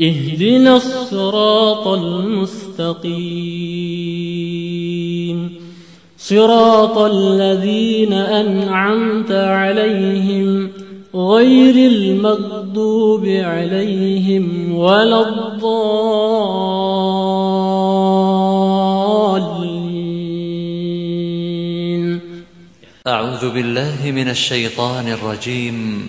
اهدنا الصراط المستقيم. صراط الذين أنعمت عليهم غير المغضوب عليهم ولا الضالين. أعوذ بالله من الشيطان الرجيم.